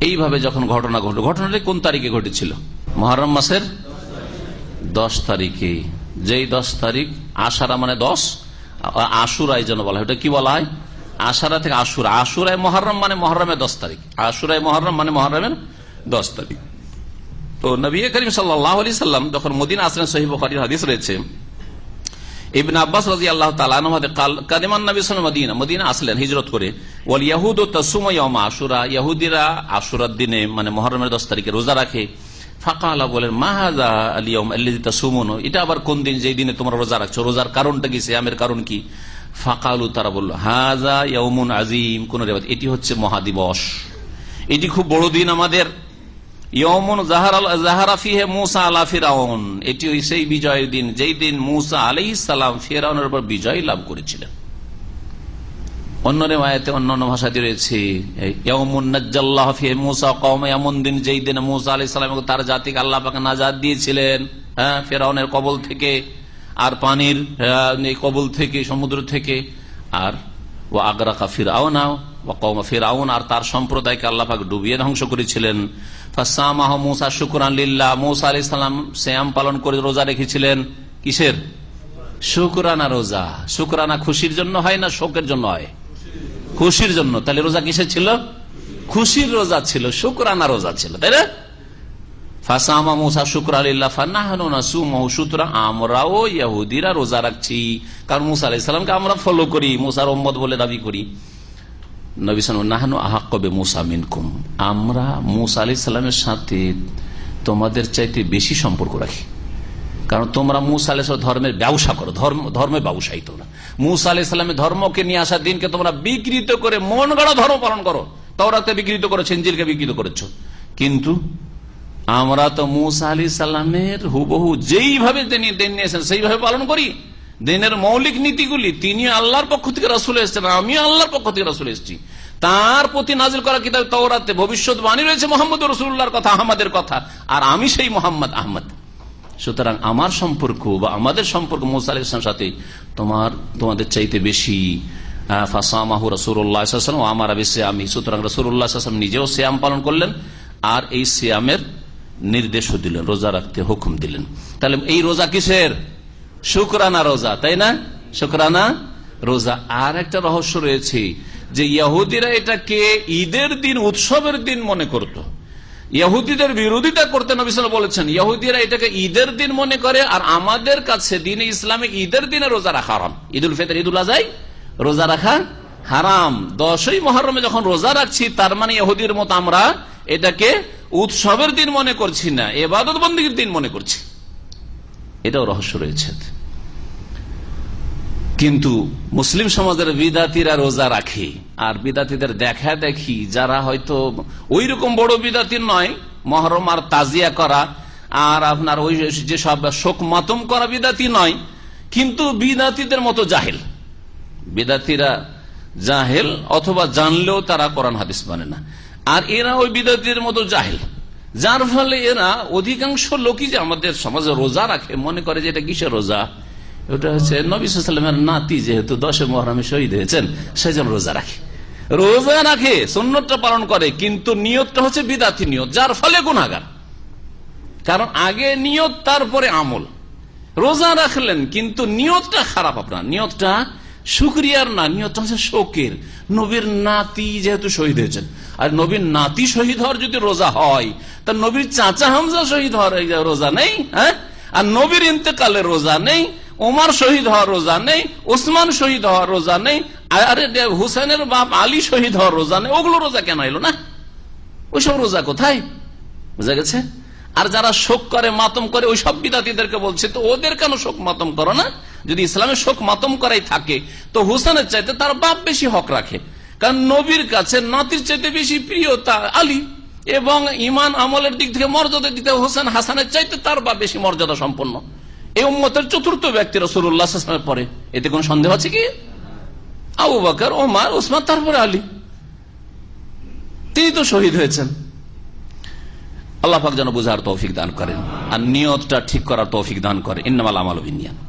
এইভাবে যখন ঘটনা ঘটল, ঘটনাটি কোন তারিখে ঘটেছিল? মহরম মাসের দশ তারিখে। যেই দশ তারিখ আষাঢ়া মানে দশ আশুরাই যেন বলা হয়। ওটা কি বলা হয়? আষাঢ়া থেকে আশুরা। আশুরায় মহরম মানে মহরমের দশ তারিখ। আশুরায় মহরম মানে মহরমের দশ তারিখ। তো নবী করিম সাল্লাহ আলি সাল্লাম যখন মদিন আসলেন সহিব হাদিস রয়েছে। ইবিন আব্বাস রাজি আল্লাহ কাদিমান মদিনা আসলেন, হিজরত করে। ইয়াহুদিরা আশুরার দিনে মানে মহরমের দশ তারিখে রোজা রাখে। ফাঁকা বলেন এটা আবার কোন দিন যেই দিনে তোমরা রোজা রাখছো? রোজার কারণটা কি শ্যামের কারণ কি? ফাঁকালু, তারা বলল হাজা ইয়মুন আজিম কোন এটি হচ্ছে মহাদিবস। এটি খুব বড় দিন আমাদের। ইয়মুন জাহারা ফিহে মুসা আলা ফিরাউন। এটি সেই বিজয়ের দিন। যেই দিন মুসা আলাই সালাম ফিরাউনের উপর বিজয় লাভ করেছিলেন। অন্য রেমায়াতে অন্যান্য ভাষাতে রয়েছে এমন দিন যেই দিনে মুসা আলি সালাম তার জাতিকে আল্লাহ নাজাদ দিয়েছিলেন হ্যাঁ ফেরাউনের কবল থেকে, আর পানির কবল থেকে, সমুদ্র থেকে, আর ও আগ্রাকা ফিরাউনা ও কৌমা ফিরাউন, আর তার সম্প্রদায়কে আল্লাহ ডুবিয়ে ধ্বংস করেছিলেন। শ্যাম পালন করে রোজা রেখেছিলেন। কিসের? শুকরানা রোজা। শুকরানা খুশির জন্য হয় না শোকের জন্য হয়? খুশির জন্য। তাহলে রোজা কিসের ছিল? খুশির রোজা ছিল, শুকরানা রোজা ছিল, তাই না? ফাসামা ইহুদিরা রোজা রাখছি। কারণ আমরা ফলো করি, মুসার ওম্মদ বলে দাবি করি নবী নাহানু আহাক্কবে মুসা মিনকুম আমরা মুসা আলি সাল্লামের সাথে তোমাদের চাইতে বেশি সম্পর্ক রাখি। কারণ তোমরা মুসা আলাহ ধর্মের ব্যবসা করো, ধর্ম ধর্মের ব্যবসায়ী তোমরা। মুসা আলাহ ইসলামের ধর্মকে নিয়ে আসার দিনকে তোমরা বিকৃত করে মন গড়া ধর্ম পালন করো। তাওরাতে বিকৃত করেছ, ইঞ্জিলকে বিকৃত করেছ। কিন্তু আমরা তো মুসা আলি সাল্লামের হুবহু যেইভাবে তিনি দিন নিয়েছেন, সেইভাবে পালন করি। দিনের মৌলিক নীতিগুলি, তিনি আল্লাহর পক্ষ থেকে রসুল এসছেন, আমি আল্লাহর পক্ষ থেকে রসুল এসছি। তার প্রতি নাজিল করা কিতাব তাওরাতে ভবিষ্যৎবাণী রয়েছে মোহাম্মদ রসুল্লাহর কথা আহমদের কথা। আর আমি সেই মোহাম্মদ আহমদ। সুতরাং আমার সম্পর্ক বা আমাদের সম্পর্ক মোসা ইসলাম সাথে তোমার, তোমাদের চাইতে বেশি ফাসামাহু আমি। সুতরাং নিজেও পালন করলেন, আর এই নির্দেশও দিলেন, রোজা রাখতে হুকুম দিলেন। তাহলে এই রোজা কিসের? শুক্রানা রোজা, তাই না? শুক্রানা রোজা। আর একটা রহস্য রয়েছে যে ইয়াহুদিরা এটাকে ঈদের দিন, উৎসবের দিন মনে করতো। ইহুদিদের বিরোধিতা করতে নবিসাল বলেছেন, ইহুদিরা এটাকে ঈদের দিন মনে করে আর আমাদের কাছে দিনে ইসলামে ঈদের দিনে রোজা রাখা হারাম। ঈদুল ফেতর, ঈদুল আজাই রোজা রাখা হারাম। দশই মহরমে যখন রোজা রাখছি, তার মানে ইহুদির মতো আমরা এটাকে উৎসবের দিন মনে করছি না এবাদত বন্দীর দিন মনে করছি। এটাও রহস্য রয়েছে। কিন্তু মুসলিম সমাজের বিদাতিরা রোজা রাখে, আর বিদাতিদের দেখা দেখি যারা হয়তো ওই রকম বড় বিদাতির নয়, মহরম আর তাজিয়া করা, আর আপনার ওই যে সব শোক মাতম করা বিদাতি নয়, কিন্তু বিদাতিদের মতো জাহেল। বিদাতিরা জাহেল অথবা জানলেও তারা কোরআন হাদিস মানে না। আর এরা ওই বিদাতিদের মতো জাহেল। যার ফলে এরা অধিকাংশ লোকই যে আমাদের সমাজে রোজা রাখে, মনে করে যে এটা কিসের রোজা? ওটা হচ্ছে নবীলামের নাতি যেহেতু দশে মহরামে শহীদ হয়েছেন সেই জন্য রোজা রাখে। রোজা রাখে সন্ন্যতটা পালন করে, কিন্তু নিয়তটা হচ্ছে বিদাতি নিয়ত, যার ফলে গুণাগার কারণ আগে নিয়ত, তারপরে আমল। রোজা রাখলেন, কিন্তু নিয়তটা খারাপ আপনার। নিয়তটা সুক্রিয়ার না নিয়তটা হচ্ছে শোকের। নবীর নাতি যেহেতু শহীদ হয়েছেন। আর নবীর নাতি শহীদ হওয়ার যদি রোজা হয়, তা নবীর চাচা হামজা শহীদ হওয়ার রোজা নেই হ্যাঁ? আর নবীর ইন্তেকালের রোজা নেই, ওমার শহীদ হওয়ার রোজা নেই, ওসমান শহীদ হওয়ার রোজা নেই, আরে হুসেনের বাপ আলী শহীদ হওয়ার রোজা নেই, ওগুলো রোজা কেন এলো না? ওইসব রোজা কোথায়? বুঝা গেছে? আর যারা শোক করে, মাতম করে ওই সব বিদাতিদেরকে বলছে, তো ওদের কেন শোক মাতম করো না? যদি ইসলামের শোক মাতম করাই থাকে, তো হুসেনের চাইতে তার বাপ বেশি হক রাখে। কারণ নবীর কাছে নাতির চাইতে বেশি প্রিয় তা আলী। এবং ইমান আমলের দিক থেকে মর্যাদার দিক থেকে হোসেন হাসানের চাইতে তার বাপ বেশি মর্যাদা সম্পন্ন। এই উম্মতের চতুর্থ ব্যক্তি রসুল্লাহ পরে। এতে কোন সন্দেহ আছে কি? আবু বাকর ওমার ওসমান তারপরে আলী। তিনি তো শহীদ হয়েছেন। আল্লাহ পাক যেন বুঝার তৌফিক দান করেন। আর নিয়তটা ঠিক করার তৌফিক দান করে ইন্নামাল আমাল বিনিয়ান